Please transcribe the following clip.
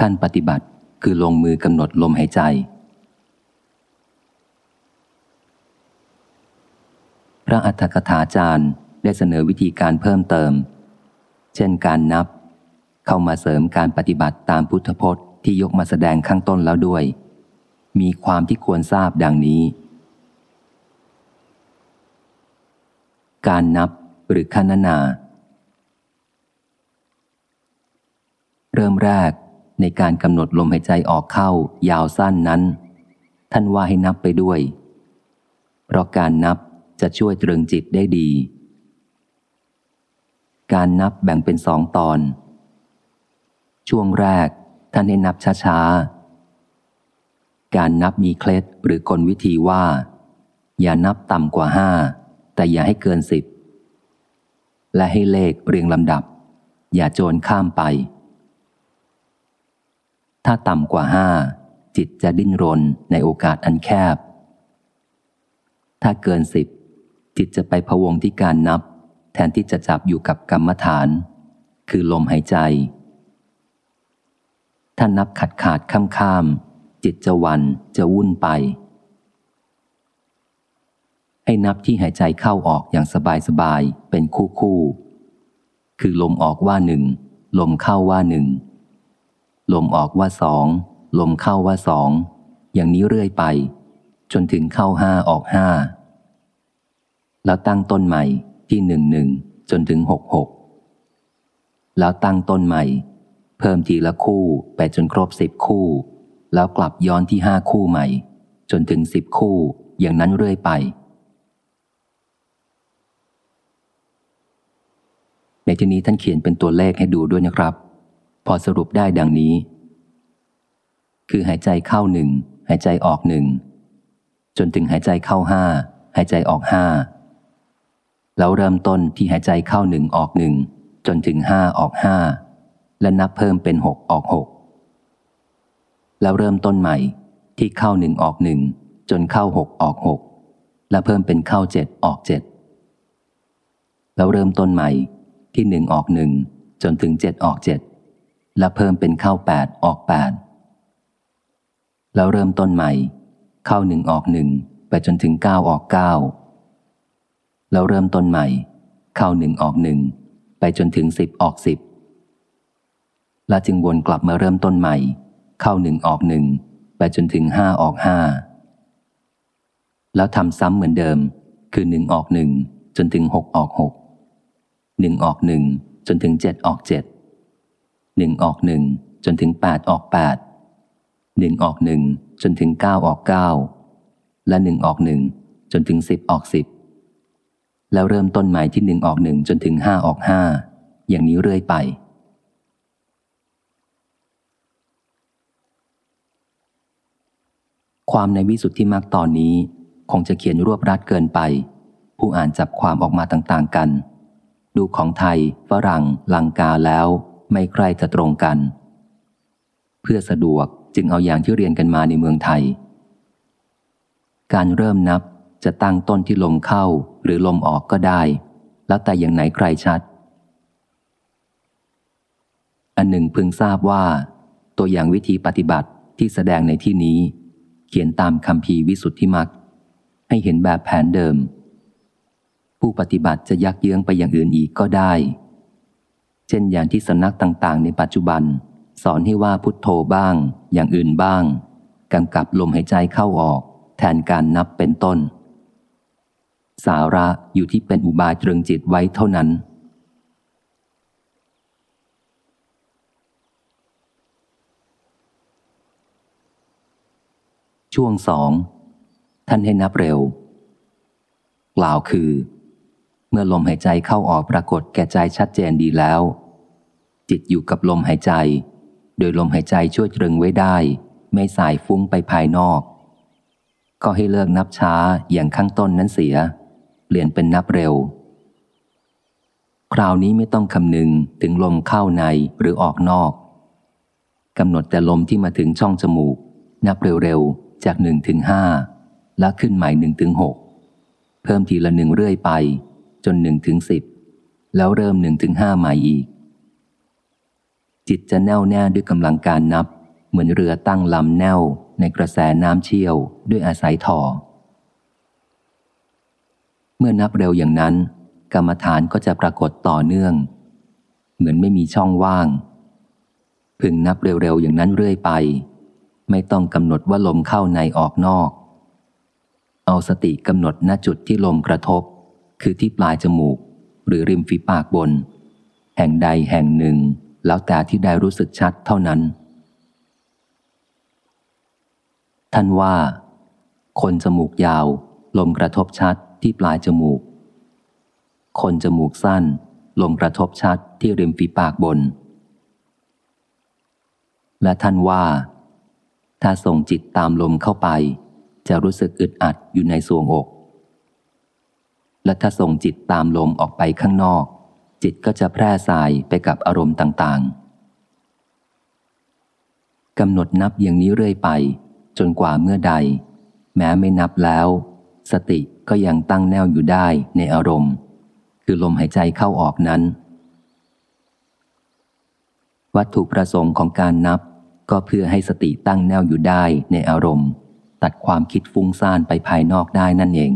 ขั้นปฏิบัติคือลงมือกำหนดลมหายใจ พระอัฏฐกถาจารย์ได้เสนอวิธีการเพิ่มเติม เช่นการนับ เข้ามาเสริมการปฏิบัติตามพุทธพจน์ที่ยกมาแสดงข้างต้นแล้วด้วย มีความที่ควรทราบดังนี้ การนับหรือคณนา เริ่มแรก ในการกำหนดลมหายใจออกเข้ายาวสั้นนั้น ท่านว่าให้นับไปด้วย เพราะการนับจะช่วยตรึงจิตได้ดี การนับแบ่งเป็นสองตอน ช่วงแรกท่านให้นับช้าๆ การนับมีเคล็ดหรือกลวิธีว่า อย่านับต่ำกว่าห้าแต่อย่าให้เกินสิบและให้เลขเรียงลำดับ อย่าโจรข้ามไป ถ้าต่ำกว่าห้าจิตจะดิ้นรนในโอกาสอันแคบ ถ้าเกินสิบจิตจะไปพวงที่การนับ แทนที่จะจับอยู่กับกรรมฐาน คือลมหายใจ ถ้านับขาดขาดข้ามข้ามจิตจะวันจะวุ่นไป ให้นับที่หายใจเข้าออกอย่างสบายสบายเป็นคู่คู่ คือลมออกว่าหนึ่งลมเข้าว่าหนึ่ง ลมออกว่าสองลมเข้าว่าสองอย่างนี้เรื่อยไป จนถึงเข้าห้าออกห้าแล้วตั้งต้นใหม่ที่หนึ่งหนึ่งจนถึงหกหกแล้วตั้งต้นใหม่ เพิ่มทีละคู่ไปจนครบสิบคู่ แล้วกลับย้อนที่ห้าคู่ใหม่ จนถึงสิบคู่อย่างนั้นเรื่อยไป ในที่นี้ท่านเขียนเป็นตัวเลขให้ดูด้วยนะครับ พอสรุปได้ดังนี้ คือหายใจเข้าหนึ่งหายใจออกหนึ่งจนถึงหายใจเข้าห้าหายใจออกห้าแล้วเริ่มต้นที่หายใจเข้าหนึ่งออกหนึ่งจนถึงห้าออกห้าและนับเพิ่มเป็นหกออกหกแล้วเริ่มต้นใหม่ที่เข้าหนึ่งออกหนึ่งจนเข้าหกออกหกและเพิ่มเป็นเข้าเจ็ดออกเจ็ดแล้วเริ่มต้นใหม่ที่หนึ่งออกหนึ่งจนถึงเจ็ดออกเจ็ด และเพิ่มเป็นเข้าแปดออกแปดแล้วเริ่มต้นใหม่ เข้าหนึ่งออกหนึ่งไปจนถึงเก้าออกเก้าแล้วเริ่มต้นใหม่ เข้าหนึ่งออกหนึ่งไปจนถึงสิบออกสิบและจึงวนกลับมาเริ่มต้นใหม่ เข้าหนึ่งออกหนึ่งไปจนถึงห้าออกห้าแล้วทำซ้ำเหมือนเดิม คือหนึ่งออกหนึ่งจนถึงหกออกหกหนึ่งออกหนึ่งจนถึงเจ็ดออกเจ็ด หนึ่งออกหนึ่งจนถึงแปดออกแปดหนึ่งออกหนึ่งจนถึงเก้าออกเก้าและหนึ่งออกหนึ่งจนถึงสิบออกสิบแล้วเริ่มต้นใหม่ที่หนึ่งออกหนึ่งจนถึงห้าออกห้าอย่างนี้เรื่อยไป ความในวิสุทธิมรรคตอนนี้ คงจะเขียนรวบรัดเกินไป ผู้อ่านจับความออกมาต่างๆกัน ดูของไทย ฝรั่ง ลังกาแล้ว ไม่ใครจะตรงกัน เพื่อสะดวกจึงเอาอย่างที่เรียนกันมาในเมืองไทย การเริ่มนับจะตั้งต้นที่ลมเข้าหรือลมออกก็ได้ แล้วแต่อย่างไหนใครชัด อันหนึ่งพึงทราบว่า ตัวอย่างวิธีปฏิบัติที่แสดงในที่นี้ เขียนตามคำพีวิสุทธิมักให้เห็นแบบแผนเดิม ผู้ปฏิบัติจะยักเยื้องไปอย่างอื่นอีกก็ได้ เช่นอย่างที่สำนักต่างๆ ในปัจจุบัน สอนให้ว่าพุทโธบ้าง อย่างอื่นบ้างกำกับลมหายใจเข้าออก แทนการนับเป็นต้น สาระอยู่ที่เป็นอุบายตรึงจิตไว้เท่านั้น ช่วงสองท่านให้นับเร็ว กล่าวคือ เมื่อลมหายใจเข้าออกปรากฏแก่ใจชัดเจนดีแล้ว จิตอยู่กับลมหายใจ โดยลมหายใจช่วยตรึงไว้ได้ ไม่สายฟุ้งไปภายนอก ก็ให้เลิกนับช้าอย่างข้างต้นนั้นเสีย เปลี่ยนเป็นนับเร็ว คราวนี้ไม่ต้องคำนึงถึงลมเข้าในหรือออกนอกกำหนดแต่ลมที่มาถึงช่องจมูก นับเร็วๆจากหนึ่งถึงห้าแล้วขึ้นใหม่หนึ่งถึงหกเพิ่มทีละหนึ่งเรื่อยไป จนหนึ่งถึงสิบแล้วเริ่มหนึ่งถึงห้าใหม่อีก จิตจะแน่วแน่ด้วยกำลังการนับ เหมือนเรือตั้งลำแน่วในกระแสน้ำเชี่ยวด้วยอาศัยถ่อเมื่อนับเร็วอย่างนั้น กรรมฐานก็จะปรากฏต่อเนื่อง เหมือนไม่มีช่องว่าง พึงนับเร็วๆอย่างนั้นเรื่อยไป ไม่ต้องกำหนดว่าลมเข้าในออกนอก เอาสติกำหนดณจุดที่ลมกระทบ คือที่ปลายจมูก หรือริมฝีปากบน แห่งใดแห่งหนึ่ง แล้วแต่ที่ได้รู้สึกชัดเท่านั้น ท่านว่า คนจมูกยาว ลมกระทบชัดที่ปลายจมูก คนจมูกสั้น ลมกระทบชัดที่ริมฝีปากบน และท่านว่า ถ้าส่งจิตตามลมเข้าไป จะรู้สึกอึดอัดอยู่ในสวงอก และถ้าส่งจิตตามลมออกไปข้างนอก จิตก็จะแพร่สายไปกับอารมณ์ต่างๆกำหนดนับอย่างนี้เรื่อยไป จนกว่าเมื่อใด แม้ไม่นับแล้ว สติก็ยังตั้งแนวอยู่ได้ในอารมณ์ คือลมหายใจเข้าออกนั้น วัตถุประสงค์ของการนับก็เพื่อให้สติตั้งแนวอยู่ได้ในอารมณ์ ตัดความคิดฟุ้งซ่านไปภายนอกได้นั่นเอง